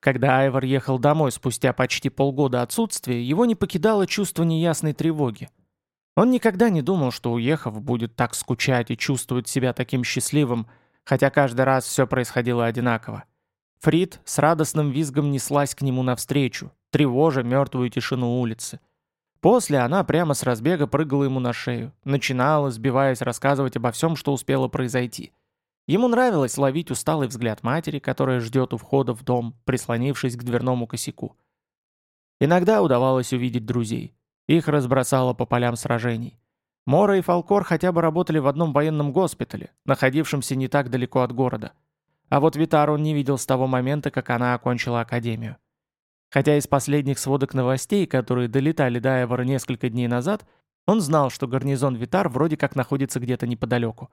Когда Айвор ехал домой спустя почти полгода отсутствия, его не покидало чувство неясной тревоги. Он никогда не думал, что уехав, будет так скучать и чувствовать себя таким счастливым, хотя каждый раз все происходило одинаково. Фрид с радостным визгом неслась к нему навстречу, тревожа мертвую тишину улицы. После она прямо с разбега прыгала ему на шею, начинала, сбиваясь, рассказывать обо всем, что успело произойти. Ему нравилось ловить усталый взгляд матери, которая ждет у входа в дом, прислонившись к дверному косяку. Иногда удавалось увидеть друзей. Их разбросало по полям сражений. Мора и Фалкор хотя бы работали в одном военном госпитале, находившемся не так далеко от города. А вот Витар он не видел с того момента, как она окончила академию. Хотя из последних сводок новостей, которые долетали до Эвора несколько дней назад, он знал, что гарнизон Витар вроде как находится где-то неподалеку.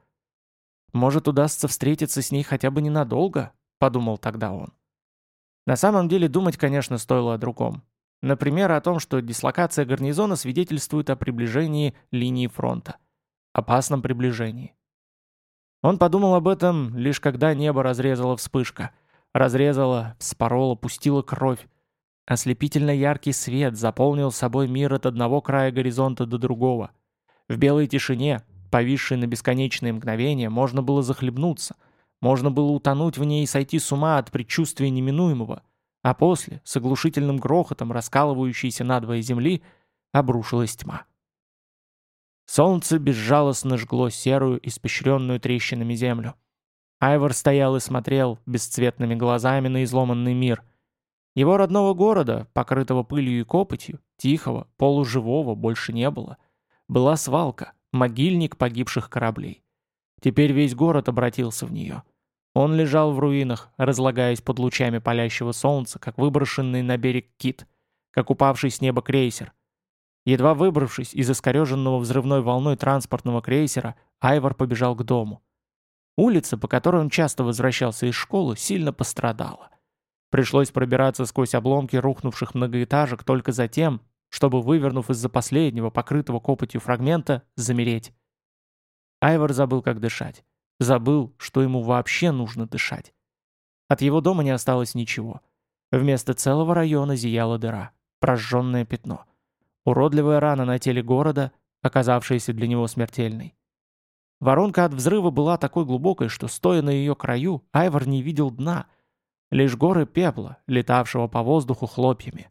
«Может, удастся встретиться с ней хотя бы ненадолго?» – подумал тогда он. На самом деле думать, конечно, стоило о другом. Например, о том, что дислокация гарнизона свидетельствует о приближении линии фронта. Опасном приближении. Он подумал об этом, лишь когда небо разрезала вспышка. Разрезала, вспорола, пустила кровь. Ослепительно яркий свет заполнил собой мир от одного края горизонта до другого. В белой тишине, повисшей на бесконечные мгновения, можно было захлебнуться, можно было утонуть в ней и сойти с ума от предчувствия неминуемого, а после, с оглушительным грохотом раскалывающейся надвое земли, обрушилась тьма. Солнце безжалостно жгло серую, испещренную трещинами землю. Айвор стоял и смотрел бесцветными глазами на изломанный мир — его родного города, покрытого пылью и копотью, тихого, полуживого, больше не было. Была свалка, могильник погибших кораблей. Теперь весь город обратился в нее. Он лежал в руинах, разлагаясь под лучами палящего солнца, как выброшенный на берег кит, как упавший с неба крейсер. Едва выбравшись из искореженного взрывной волной транспортного крейсера, Айвор побежал к дому. Улица, по которой он часто возвращался из школы, сильно пострадала. Пришлось пробираться сквозь обломки рухнувших многоэтажек только за тем, чтобы, вывернув из-за последнего, покрытого копотью фрагмента, замереть. Айвор забыл, как дышать. Забыл, что ему вообще нужно дышать. От его дома не осталось ничего. Вместо целого района зияла дыра, прожженное пятно. Уродливая рана на теле города, оказавшаяся для него смертельной. Воронка от взрыва была такой глубокой, что, стоя на ее краю, Айвор не видел дна — лишь горы пепла, летавшего по воздуху хлопьями.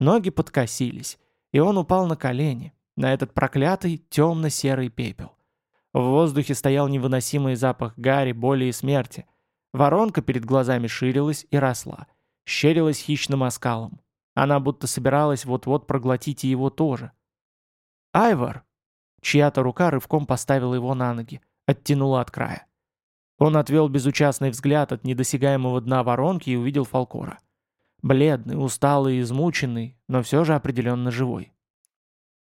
Ноги подкосились, и он упал на колени, на этот проклятый темно-серый пепел. В воздухе стоял невыносимый запах гари, боли и смерти. Воронка перед глазами ширилась и росла, щерилась хищным оскалом. Она будто собиралась вот-вот проглотить и его тоже. «Айвар!» Чья-то рука рывком поставила его на ноги, оттянула от края. Он отвел безучастный взгляд от недосягаемого дна воронки и увидел Фалкора. Бледный, усталый измученный, но все же определенно живой.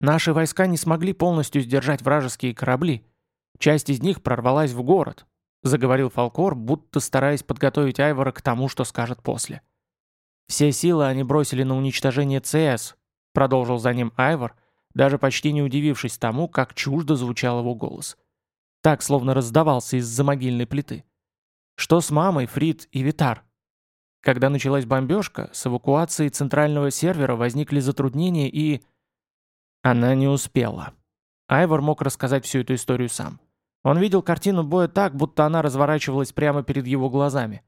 Наши войска не смогли полностью сдержать вражеские корабли. Часть из них прорвалась в город, заговорил Фалкор, будто стараясь подготовить Айвора к тому, что скажет после. Все силы они бросили на уничтожение ЦС, продолжил за ним Айвор, даже почти не удивившись тому, как чуждо звучал его голос. — так, словно раздавался из-за могильной плиты. Что с мамой, Фрид и Витар? Когда началась бомбежка, с эвакуацией центрального сервера возникли затруднения и... Она не успела. Айвор мог рассказать всю эту историю сам. Он видел картину боя так, будто она разворачивалась прямо перед его глазами.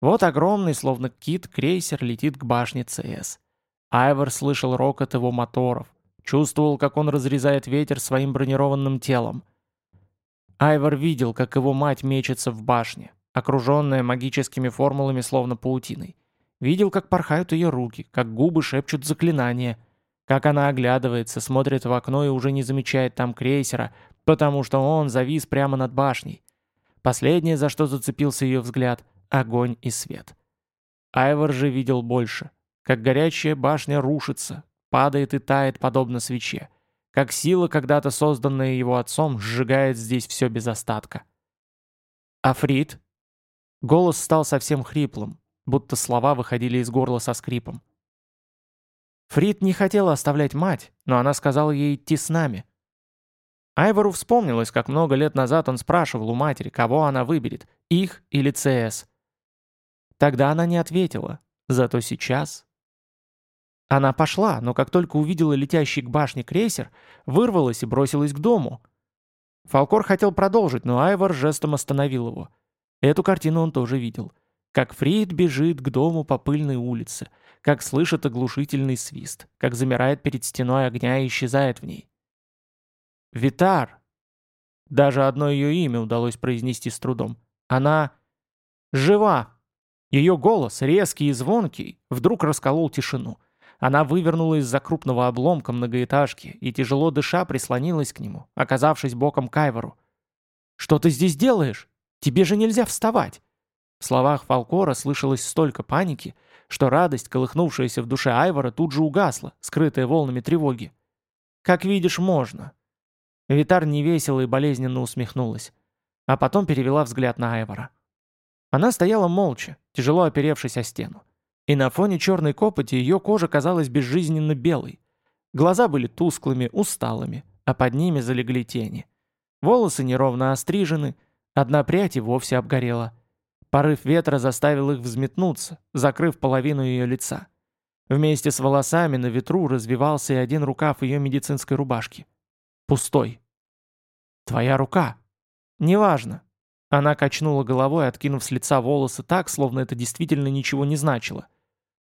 Вот огромный, словно кит, крейсер летит к башне ЦС. Айвор слышал рокот его моторов, чувствовал, как он разрезает ветер своим бронированным телом. Айвор видел, как его мать мечется в башне, окруженная магическими формулами словно паутиной. Видел, как порхают ее руки, как губы шепчут заклинания, как она оглядывается, смотрит в окно и уже не замечает там крейсера, потому что он завис прямо над башней. Последнее, за что зацепился ее взгляд — огонь и свет. Айвор же видел больше, как горячая башня рушится, падает и тает, подобно свече как сила, когда-то созданная его отцом, сжигает здесь все без остатка. «Африт?» Голос стал совсем хриплым, будто слова выходили из горла со скрипом. Фрид не хотела оставлять мать, но она сказала ей идти с нами. Айвору вспомнилось, как много лет назад он спрашивал у матери, кого она выберет, их или ЦС. Тогда она не ответила, Зато сейчас... Она пошла, но как только увидела летящий к башне крейсер, вырвалась и бросилась к дому. Фалкор хотел продолжить, но Айвор жестом остановил его. Эту картину он тоже видел. Как Фрид бежит к дому по пыльной улице, как слышит оглушительный свист, как замирает перед стеной огня и исчезает в ней. «Витар!» Даже одно ее имя удалось произнести с трудом. Она... жива! Ее голос, резкий и звонкий, вдруг расколол тишину. Она вывернула из-за крупного обломка многоэтажки и, тяжело дыша, прислонилась к нему, оказавшись боком к Айвору. «Что ты здесь делаешь? Тебе же нельзя вставать!» В словах Фалкора слышалось столько паники, что радость, колыхнувшаяся в душе Айвора, тут же угасла, скрытая волнами тревоги. «Как видишь, можно». Витар невесело и болезненно усмехнулась, а потом перевела взгляд на Айвора. Она стояла молча, тяжело оперевшись о стену. И на фоне черной копоти ее кожа казалась безжизненно белой. Глаза были тусклыми, усталыми, а под ними залегли тени. Волосы неровно острижены, одна прядь и вовсе обгорела. Порыв ветра заставил их взметнуться, закрыв половину ее лица. Вместе с волосами на ветру развивался и один рукав ее медицинской рубашки. Пустой. «Твоя рука!» «Неважно», она качнула головой, откинув с лица волосы так, словно это действительно ничего не значило.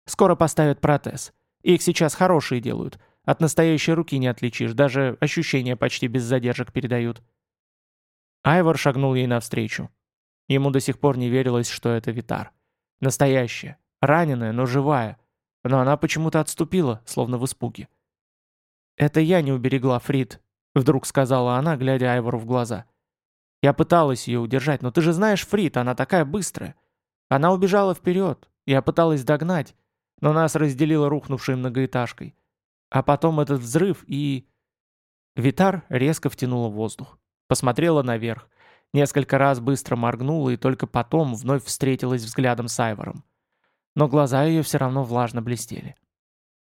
«Скоро поставят протез. Их сейчас хорошие делают. От настоящей руки не отличишь, даже ощущения почти без задержек передают». Айвор шагнул ей навстречу. Ему до сих пор не верилось, что это Витар. Настоящая, раненая, но живая. Но она почему-то отступила, словно в испуге. «Это я не уберегла Фрид», — вдруг сказала она, глядя Айвору в глаза. — я пыталась ее удержать, но ты же знаешь Фрид, она такая быстрая. Она убежала вперед, я пыталась догнать, но нас разделила рухнувшей многоэтажкой. А потом этот взрыв и... Витар резко втянула воздух. Посмотрела наверх. Несколько раз быстро моргнула и только потом вновь встретилась взглядом с Айвором. Но глаза ее все равно влажно блестели.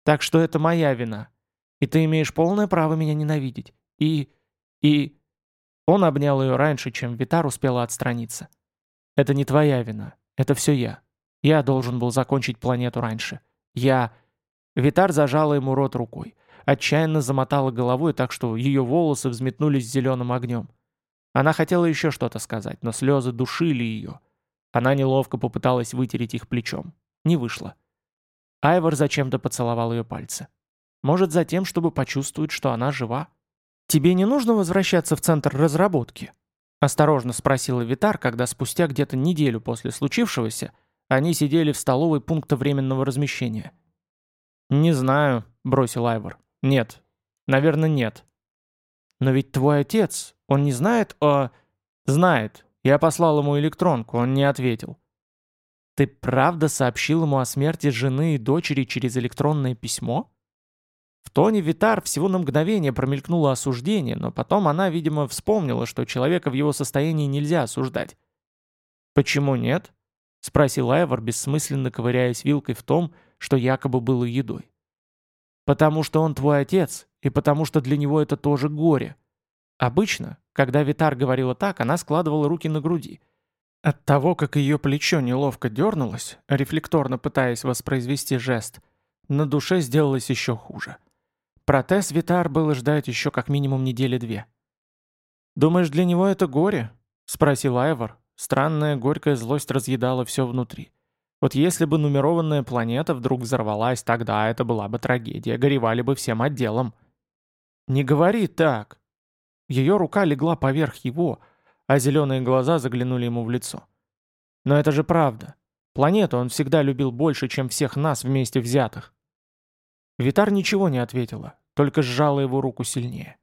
«Так что это моя вина. И ты имеешь полное право меня ненавидеть. И... и... Он обнял ее раньше, чем Витар успела отстраниться. «Это не твоя вина. Это все я. Я должен был закончить планету раньше. Я...» Витар зажала ему рот рукой. Отчаянно замотала головой так, что ее волосы взметнулись зеленым огнем. Она хотела еще что-то сказать, но слезы душили ее. Она неловко попыталась вытереть их плечом. Не вышло. Айвор зачем-то поцеловал ее пальцы. Может, за тем, чтобы почувствовать, что она жива? «Тебе не нужно возвращаться в центр разработки?» Осторожно спросила Витар, когда спустя где-то неделю после случившегося они сидели в столовой пункта временного размещения. «Не знаю», — бросил Айвор. «Нет. Наверное, нет». «Но ведь твой отец, он не знает о...» «Знает. Я послал ему электронку, он не ответил». «Ты правда сообщил ему о смерти жены и дочери через электронное письмо?» В тоне Витар всего на мгновение промелькнуло осуждение, но потом она, видимо, вспомнила, что человека в его состоянии нельзя осуждать. «Почему нет?» — спросил Айвор, бессмысленно ковыряясь вилкой в том, что якобы было едой. «Потому что он твой отец, и потому что для него это тоже горе». Обычно, когда Витар говорила так, она складывала руки на груди. От того, как ее плечо неловко дернулось, рефлекторно пытаясь воспроизвести жест, на душе сделалось еще хуже. Протез Витар было ждать еще как минимум недели две. «Думаешь, для него это горе?» — спросил Айвор. Странная горькая злость разъедала все внутри. Вот если бы нумерованная планета вдруг взорвалась, тогда это была бы трагедия, горевали бы всем отделом. «Не говори так!» Ее рука легла поверх его, а зеленые глаза заглянули ему в лицо. «Но это же правда. Планету он всегда любил больше, чем всех нас вместе взятых. Витар ничего не ответила, только сжала его руку сильнее.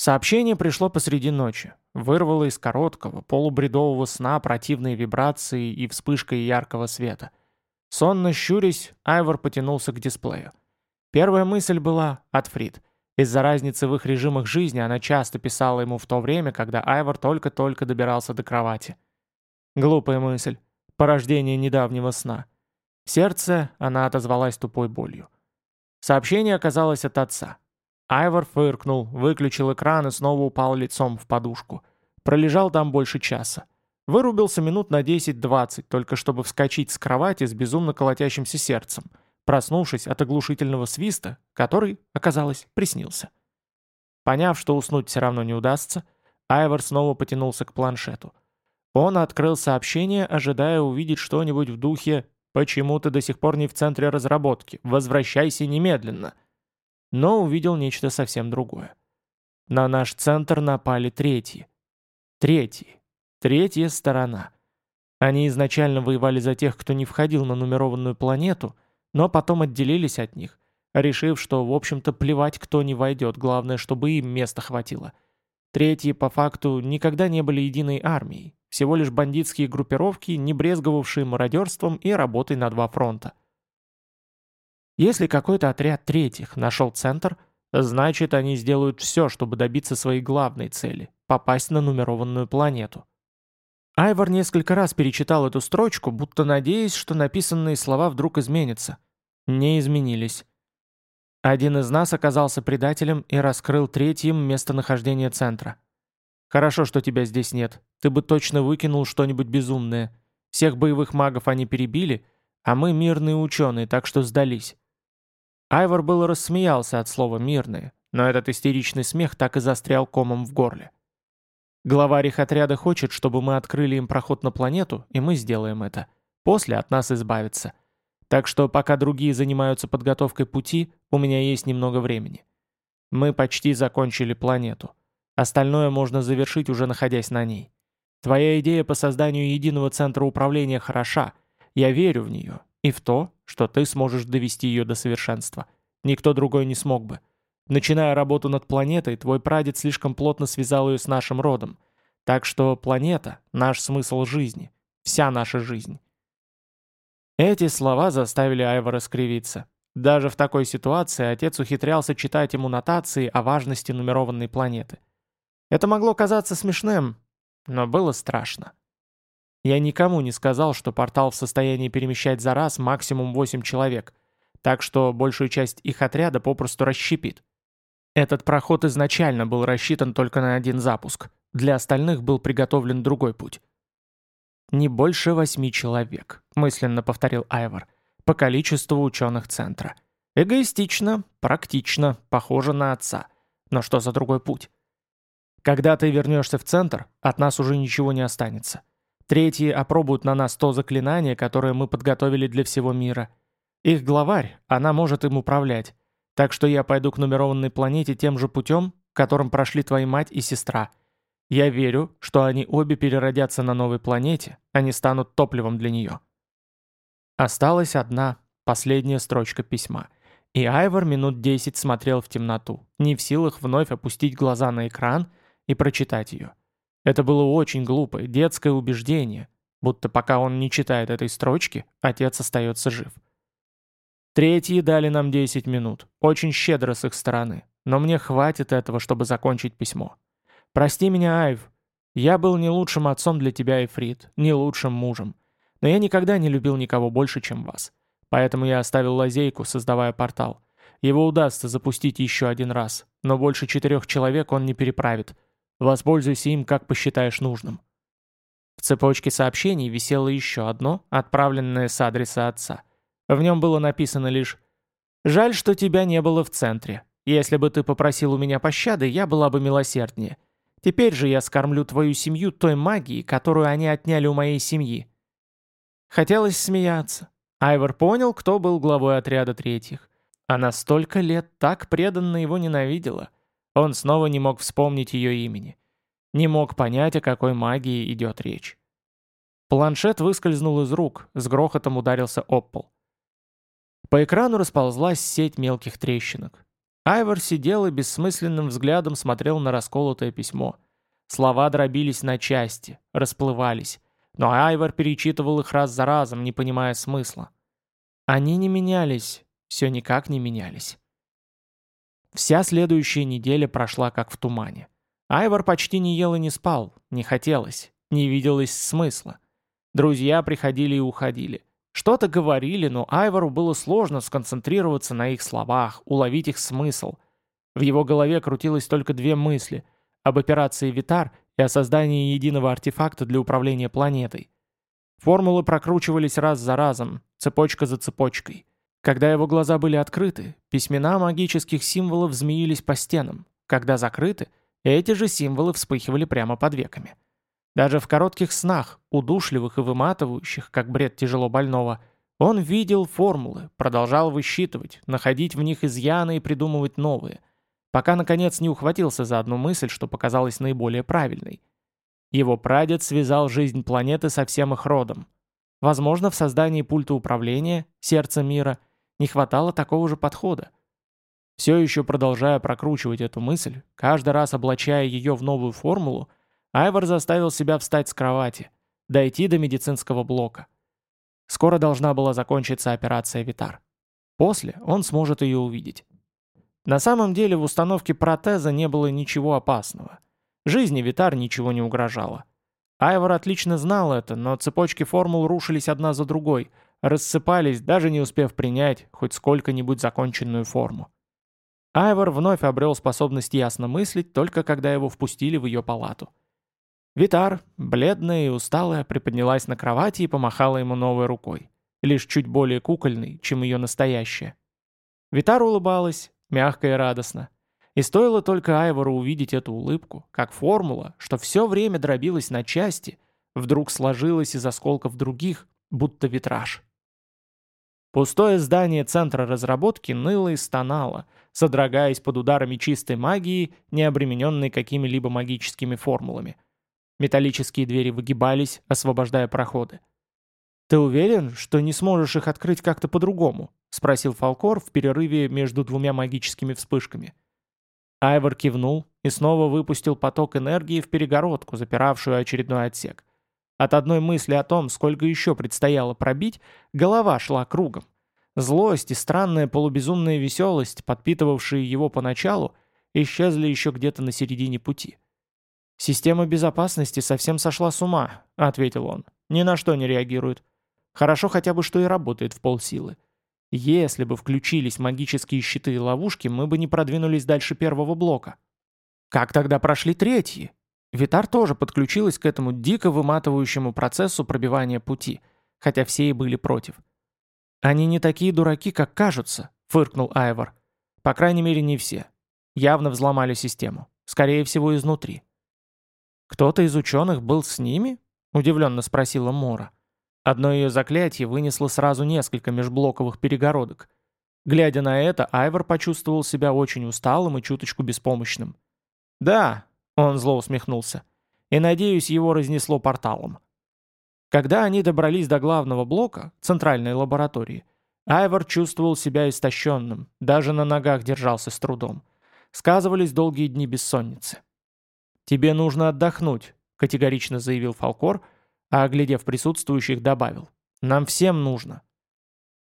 Сообщение пришло посреди ночи, вырвало из короткого, полубредового сна противные вибрации и вспышкой яркого света. Сонно щурясь, Айвор потянулся к дисплею. Первая мысль была от Фрид. Из-за разницы в их режимах жизни она часто писала ему в то время, когда Айвор только-только добирался до кровати. Глупая мысль. Порождение недавнего сна. Сердце она отозвалась тупой болью. Сообщение оказалось от отца. Айвор фыркнул, выключил экран и снова упал лицом в подушку. Пролежал там больше часа. Вырубился минут на 10-20, только чтобы вскочить с кровати с безумно колотящимся сердцем, проснувшись от оглушительного свиста, который, оказалось, приснился. Поняв, что уснуть все равно не удастся, Айвор снова потянулся к планшету. Он открыл сообщение, ожидая увидеть что-нибудь в духе «Почему ты до сих пор не в центре разработки? Возвращайся немедленно!» Но увидел нечто совсем другое. На наш центр напали третьи. Третьи. Третья сторона. Они изначально воевали за тех, кто не входил на нумерованную планету, но потом отделились от них, решив, что, в общем-то, плевать, кто не войдет, главное, чтобы им места хватило. Третьи, по факту, никогда не были единой армией, всего лишь бандитские группировки, не брезговавшие мародерством и работой на два фронта. Если какой-то отряд третьих нашел центр, значит, они сделают все, чтобы добиться своей главной цели – попасть на нумерованную планету. Айвор несколько раз перечитал эту строчку, будто надеясь, что написанные слова вдруг изменятся. Не изменились. Один из нас оказался предателем и раскрыл третьим местонахождение центра. Хорошо, что тебя здесь нет. Ты бы точно выкинул что-нибудь безумное. Всех боевых магов они перебили, а мы мирные ученые, так что сдались. Айвор было рассмеялся от слова «мирные», но этот истеричный смех так и застрял комом в горле. Главарь отряда хочет, чтобы мы открыли им проход на планету, и мы сделаем это. После от нас избавиться. Так что пока другие занимаются подготовкой пути, у меня есть немного времени. Мы почти закончили планету. Остальное можно завершить, уже находясь на ней. Твоя идея по созданию единого центра управления хороша. Я верю в нее. И в то, что ты сможешь довести ее до совершенства. Никто другой не смог бы. Начиная работу над планетой, твой прадед слишком плотно связал ее с нашим родом. Так что планета — наш смысл жизни. Вся наша жизнь. Эти слова заставили Айвора скривиться. Даже в такой ситуации отец ухитрялся читать ему нотации о важности нумерованной планеты. Это могло казаться смешным, но было страшно. Я никому не сказал, что портал в состоянии перемещать за раз максимум 8 человек, так что большую часть их отряда попросту расщепит. Этот проход изначально был рассчитан только на один запуск. Для остальных был приготовлен другой путь. «Не больше восьми человек», — мысленно повторил Айвор, по количеству ученых центра. Эгоистично, практично, похоже на отца. Но что за другой путь? Когда ты вернешься в центр, от нас уже ничего не останется. Третьи опробуют на нас то заклинание, которое мы подготовили для всего мира. Их главарь, она может им управлять. Так что я пойду к нумерованной планете тем же путем, которым прошли твои мать и сестра. Я верю, что они обе переродятся на новой планете, они станут топливом для нее. Осталась одна, последняя строчка письма. И Айвор минут десять смотрел в темноту, не в силах вновь опустить глаза на экран и прочитать ее. Это было очень глупое, детское убеждение, будто пока он не читает этой строчки, отец остается жив. Третьи дали нам 10 минут. Очень щедро с их стороны. Но мне хватит этого, чтобы закончить письмо. Прости меня, Айв. Я был не лучшим отцом для тебя, Эфрит, не лучшим мужем. Но я никогда не любил никого больше, чем вас. Поэтому я оставил лазейку, создавая портал. Его удастся запустить еще один раз, но больше четырех человек он не переправит. Воспользуйся им, как посчитаешь нужным. В цепочке сообщений висело еще одно, отправленное с адреса отца. В нем было написано лишь «Жаль, что тебя не было в центре. Если бы ты попросил у меня пощады, я была бы милосерднее. Теперь же я скормлю твою семью той магией, которую они отняли у моей семьи». Хотелось смеяться. Айвор понял, кто был главой отряда третьих. Она столько лет так преданно его ненавидела. Он снова не мог вспомнить ее имени. Не мог понять, о какой магии идет речь. Планшет выскользнул из рук, с грохотом ударился об пол. По экрану расползлась сеть мелких трещинок. Айвор сидел и бессмысленным взглядом смотрел на расколотое письмо. Слова дробились на части, расплывались. Но Айвор перечитывал их раз за разом, не понимая смысла. Они не менялись, все никак не менялись. Вся следующая неделя прошла как в тумане. Айвор почти не ел и не спал, не хотелось, не виделось смысла. Друзья приходили и уходили. Что-то говорили, но Айвору было сложно сконцентрироваться на их словах, уловить их смысл. В его голове крутилось только две мысли – об операции «Витар» и о создании единого артефакта для управления планетой. Формулы прокручивались раз за разом, цепочка за цепочкой. Когда его глаза были открыты, письмена магических символов змеились по стенам. Когда закрыты, эти же символы вспыхивали прямо под веками. Даже в коротких снах, удушливых и выматывающих, как бред тяжело больного, он видел формулы, продолжал высчитывать, находить в них изъяны и придумывать новые, пока, наконец, не ухватился за одну мысль, что показалась наиболее правильной. Его прадед связал жизнь планеты со всем их родом. Возможно, в создании пульта управления, сердца мира, не хватало такого же подхода. Все еще продолжая прокручивать эту мысль, каждый раз облачая ее в новую формулу, Айвор заставил себя встать с кровати, дойти до медицинского блока. Скоро должна была закончиться операция «Витар». После он сможет ее увидеть. На самом деле в установке протеза не было ничего опасного. Жизни Витар ничего не угрожало. Айвор отлично знал это, но цепочки формул рушились одна за другой, рассыпались, даже не успев принять хоть сколько-нибудь законченную форму. Айвор вновь обрел способность ясно мыслить, только когда его впустили в ее палату. Витар, бледная и усталая, приподнялась на кровати и помахала ему новой рукой, лишь чуть более кукольной, чем ее настоящая. Витар улыбалась, мягко и радостно. И стоило только Айвору увидеть эту улыбку, как формула, что все время дробилась на части, вдруг сложилась из осколков других, будто витраж. Пустое здание центра разработки ныло и стонало, содрогаясь под ударами чистой магии, не обремененной какими-либо магическими формулами – Металлические двери выгибались, освобождая проходы. «Ты уверен, что не сможешь их открыть как-то по-другому?» — спросил Фалкор в перерыве между двумя магическими вспышками. Айвор кивнул и снова выпустил поток энергии в перегородку, запиравшую очередной отсек. От одной мысли о том, сколько еще предстояло пробить, голова шла кругом. Злость и странная полубезумная веселость, подпитывавшие его поначалу, исчезли еще где-то на середине пути. «Система безопасности совсем сошла с ума», — ответил он. «Ни на что не реагирует. Хорошо хотя бы, что и работает в полсилы. Если бы включились магические щиты и ловушки, мы бы не продвинулись дальше первого блока». «Как тогда прошли третьи?» Витар тоже подключилась к этому дико выматывающему процессу пробивания пути, хотя все и были против. «Они не такие дураки, как кажутся», — фыркнул Айвор. «По крайней мере, не все. Явно взломали систему. Скорее всего, изнутри. «Кто-то из ученых был с ними?» — удивленно спросила Мора. Одно ее заклятие вынесло сразу несколько межблоковых перегородок. Глядя на это, Айвор почувствовал себя очень усталым и чуточку беспомощным. «Да», — он зло усмехнулся, — «и, надеюсь, его разнесло порталом». Когда они добрались до главного блока, центральной лаборатории, Айвор чувствовал себя истощенным, даже на ногах держался с трудом. Сказывались долгие дни бессонницы. «Тебе нужно отдохнуть», — категорично заявил Фалкор, а, оглядев присутствующих, добавил. «Нам всем нужно».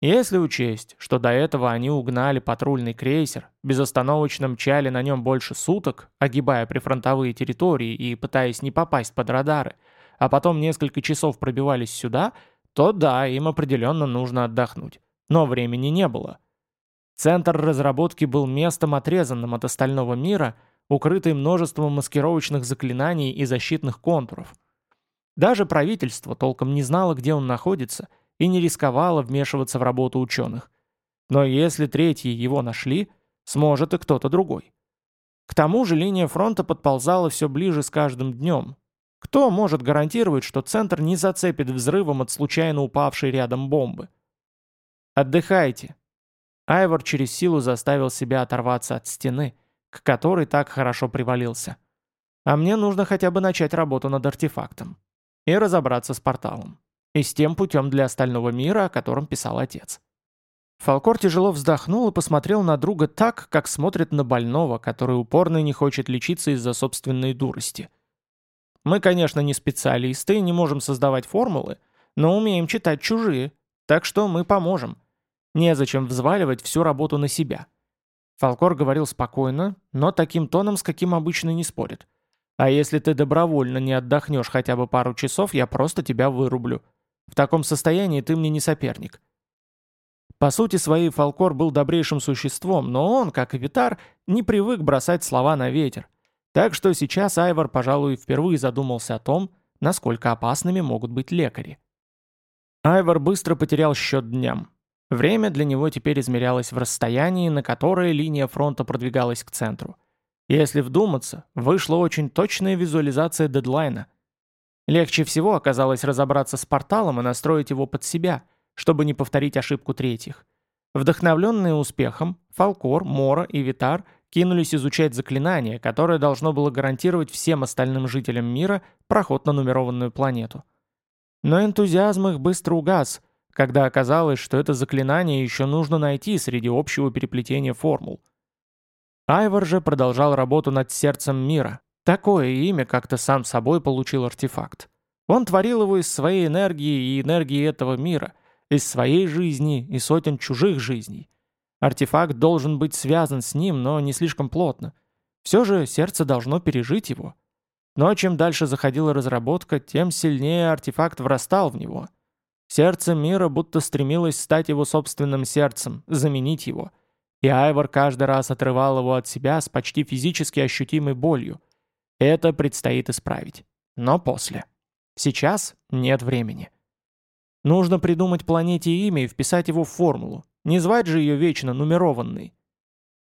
Если учесть, что до этого они угнали патрульный крейсер, безостановочно мчали на нем больше суток, огибая прифронтовые территории и пытаясь не попасть под радары, а потом несколько часов пробивались сюда, то да, им определенно нужно отдохнуть. Но времени не было. Центр разработки был местом отрезанным от остального мира — укрытый множеством маскировочных заклинаний и защитных контуров. Даже правительство толком не знало, где он находится, и не рисковало вмешиваться в работу ученых. Но если третьи его нашли, сможет и кто-то другой. К тому же линия фронта подползала все ближе с каждым днем. Кто может гарантировать, что центр не зацепит взрывом от случайно упавшей рядом бомбы? «Отдыхайте». Айвор через силу заставил себя оторваться от стены – к которой так хорошо привалился. А мне нужно хотя бы начать работу над артефактом. И разобраться с порталом. И с тем путем для остального мира, о котором писал отец. Фалкор тяжело вздохнул и посмотрел на друга так, как смотрит на больного, который упорно не хочет лечиться из-за собственной дурости. Мы, конечно, не специалисты и не можем создавать формулы, но умеем читать чужие, так что мы поможем. Незачем взваливать всю работу на себя. Фалкор говорил спокойно, но таким тоном, с каким обычно не спорит. «А если ты добровольно не отдохнешь хотя бы пару часов, я просто тебя вырублю. В таком состоянии ты мне не соперник». По сути своей Фалкор был добрейшим существом, но он, как и Витар, не привык бросать слова на ветер. Так что сейчас Айвор, пожалуй, впервые задумался о том, насколько опасными могут быть лекари. Айвор быстро потерял счет дням. Время для него теперь измерялось в расстоянии, на которое линия фронта продвигалась к центру. Если вдуматься, вышла очень точная визуализация дедлайна. Легче всего оказалось разобраться с порталом и настроить его под себя, чтобы не повторить ошибку третьих. Вдохновленные успехом, Фалкор, Мора и Витар кинулись изучать заклинание, которое должно было гарантировать всем остальным жителям мира проход на нумерованную планету. Но энтузиазм их быстро угас – когда оказалось, что это заклинание еще нужно найти среди общего переплетения формул. Айвор же продолжал работу над сердцем мира. Такое имя как-то сам собой получил артефакт. Он творил его из своей энергии и энергии этого мира, из своей жизни и сотен чужих жизней. Артефакт должен быть связан с ним, но не слишком плотно. Все же сердце должно пережить его. Но чем дальше заходила разработка, тем сильнее артефакт врастал в него – Сердце мира будто стремилось стать его собственным сердцем, заменить его. И Айвор каждый раз отрывал его от себя с почти физически ощутимой болью. Это предстоит исправить. Но после. Сейчас нет времени. Нужно придумать планете имя и вписать его в формулу. Не звать же ее вечно нумерованной.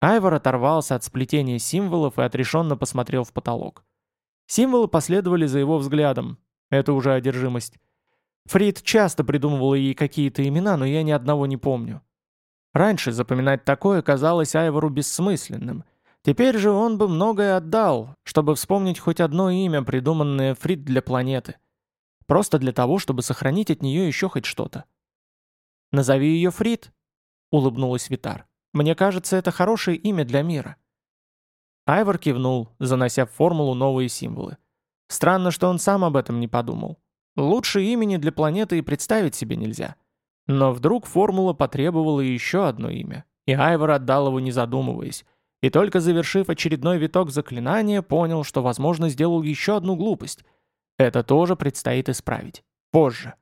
Айвор оторвался от сплетения символов и отрешенно посмотрел в потолок. Символы последовали за его взглядом. Это уже одержимость. Фрид часто придумывала ей какие-то имена, но я ни одного не помню. Раньше запоминать такое казалось Айвору бессмысленным. Теперь же он бы многое отдал, чтобы вспомнить хоть одно имя, придуманное Фрид для планеты. Просто для того, чтобы сохранить от нее еще хоть что-то. «Назови ее Фрид», — улыбнулась Витар. «Мне кажется, это хорошее имя для мира». Айвор кивнул, занося в формулу новые символы. Странно, что он сам об этом не подумал. Лучше имени для планеты и представить себе нельзя. Но вдруг формула потребовала еще одно имя, и Айвор отдал его не задумываясь, и только завершив очередной виток заклинания, понял, что, возможно, сделал еще одну глупость. Это тоже предстоит исправить. Позже.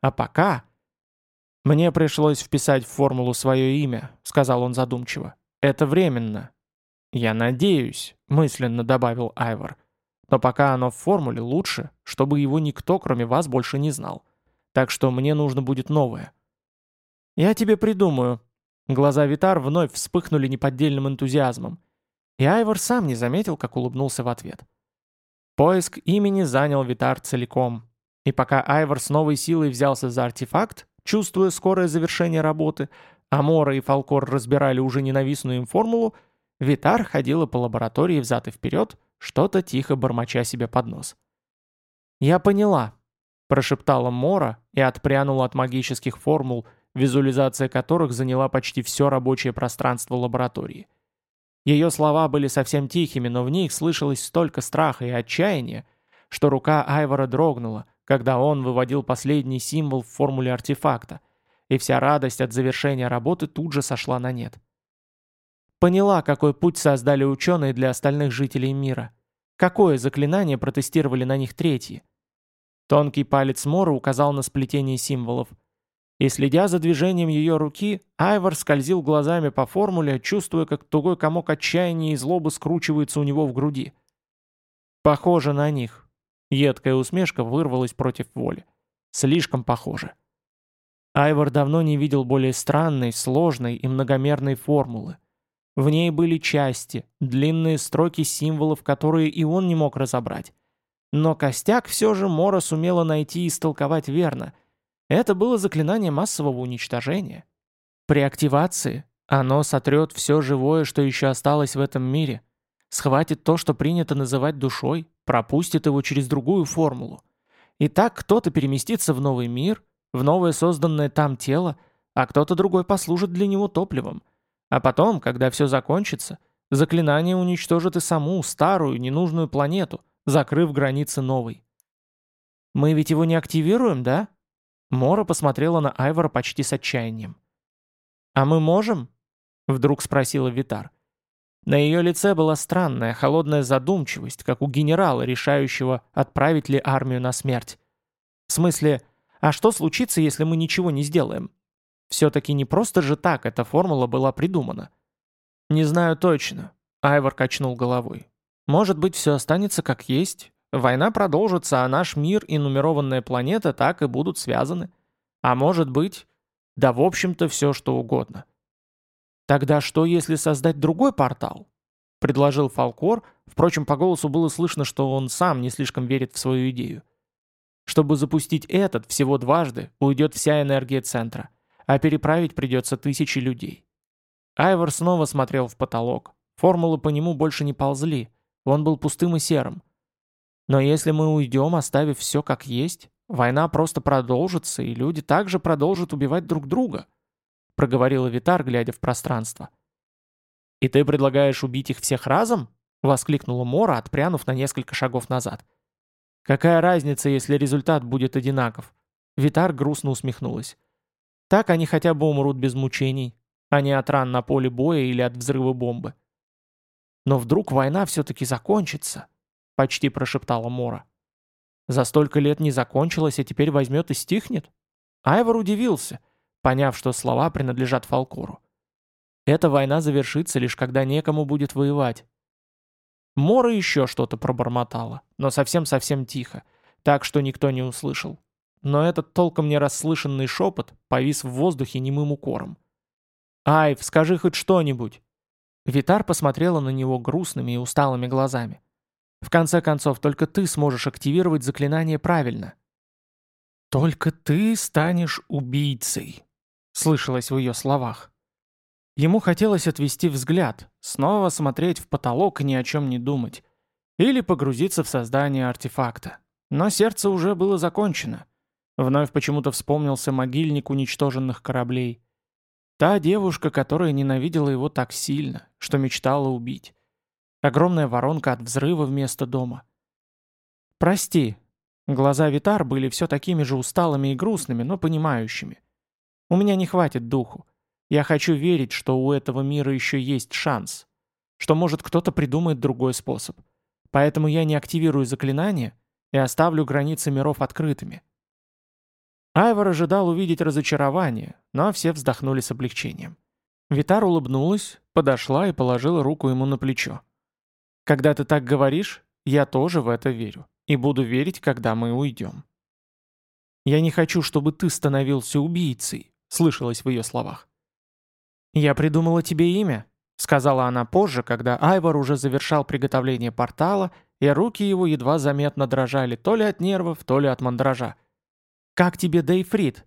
А пока... «Мне пришлось вписать в формулу свое имя», — сказал он задумчиво. «Это временно». «Я надеюсь», — мысленно добавил Айвор, — но пока оно в формуле лучше, чтобы его никто, кроме вас, больше не знал. Так что мне нужно будет новое. Я тебе придумаю. Глаза Витар вновь вспыхнули неподдельным энтузиазмом. И Айвор сам не заметил, как улыбнулся в ответ. Поиск имени занял Витар целиком. И пока Айвор с новой силой взялся за артефакт, чувствуя скорое завершение работы, а Мора и Фалкор разбирали уже ненавистную им формулу, Витар ходила по лаборатории взад и вперед, что-то тихо бормоча себе под нос. «Я поняла», – прошептала Мора и отпрянула от магических формул, визуализация которых заняла почти все рабочее пространство лаборатории. Ее слова были совсем тихими, но в них слышалось столько страха и отчаяния, что рука Айвора дрогнула, когда он выводил последний символ в формуле артефакта, и вся радость от завершения работы тут же сошла на нет. Поняла, какой путь создали ученые для остальных жителей мира. Какое заклинание протестировали на них третьи. Тонкий палец Мора указал на сплетение символов. И следя за движением ее руки, Айвор скользил глазами по формуле, чувствуя, как тугой комок отчаяния и злобы скручивается у него в груди. «Похоже на них». Едкая усмешка вырвалась против воли. «Слишком похоже». Айвор давно не видел более странной, сложной и многомерной формулы. В ней были части, длинные строки символов, которые и он не мог разобрать. Но костяк все же Мора сумела найти и истолковать верно. Это было заклинание массового уничтожения. При активации оно сотрет все живое, что еще осталось в этом мире. Схватит то, что принято называть душой, пропустит его через другую формулу. И так кто-то переместится в новый мир, в новое созданное там тело, а кто-то другой послужит для него топливом – а потом, когда все закончится, заклинание уничтожит и саму старую, ненужную планету, закрыв границы новой. «Мы ведь его не активируем, да?» Мора посмотрела на Айвора почти с отчаянием. «А мы можем?» — вдруг спросила Витар. На ее лице была странная, холодная задумчивость, как у генерала, решающего, отправить ли армию на смерть. В смысле, а что случится, если мы ничего не сделаем? Все-таки не просто же так эта формула была придумана. «Не знаю точно», — Айвор качнул головой. Может быть, все останется как есть, война продолжится, а наш мир и нумерованная планета так и будут связаны. А может быть, да в общем-то все что угодно. Тогда что, если создать другой портал? Предложил Фалкор, впрочем, по голосу было слышно, что он сам не слишком верит в свою идею. Чтобы запустить этот всего дважды, уйдет вся энергия центра, а переправить придется тысячи людей. Айвор снова смотрел в потолок. Формулы по нему больше не ползли, он был пустым и серым. Но если мы уйдем, оставив все как есть, война просто продолжится, и люди также продолжат убивать друг друга», — проговорила Витар, глядя в пространство. «И ты предлагаешь убить их всех разом?» — воскликнула Мора, отпрянув на несколько шагов назад. «Какая разница, если результат будет одинаков?» Витар грустно усмехнулась. «Так они хотя бы умрут без мучений, а не от ран на поле боя или от взрыва бомбы». «Но вдруг война все-таки закончится?» — почти прошептала Мора. «За столько лет не закончилась, а теперь возьмет и стихнет?» Айвор удивился, поняв, что слова принадлежат Фалкору. «Эта война завершится лишь когда некому будет воевать». Мора еще что-то пробормотала, но совсем-совсем тихо, так что никто не услышал. Но этот толком не расслышанный шепот повис в воздухе немым укором. «Айв, скажи хоть что-нибудь!» Витар посмотрела на него грустными и усталыми глазами. «В конце концов, только ты сможешь активировать заклинание правильно». «Только ты станешь убийцей», — слышалось в ее словах. Ему хотелось отвести взгляд, снова смотреть в потолок и ни о чем не думать. Или погрузиться в создание артефакта. Но сердце уже было закончено. Вновь почему-то вспомнился могильник уничтоженных кораблей. Та девушка, которая ненавидела его так сильно, что мечтала убить. Огромная воронка от взрыва вместо дома. «Прости». Глаза Витар были все такими же усталыми и грустными, но понимающими. «У меня не хватит духу. Я хочу верить, что у этого мира еще есть шанс. Что, может, кто-то придумает другой способ. Поэтому я не активирую заклинания и оставлю границы миров открытыми. Айвор ожидал увидеть разочарование, но все вздохнули с облегчением. Витар улыбнулась, подошла и положила руку ему на плечо. «Когда ты так говоришь, я тоже в это верю. И буду верить, когда мы уйдем». «Я не хочу, чтобы ты становился убийцей», — слышалось в ее словах. «Я придумала тебе имя», — сказала она позже, когда Айвор уже завершал приготовление портала, и руки его едва заметно дрожали то ли от нервов, то ли от мандража. «Как тебе Дейфрид?»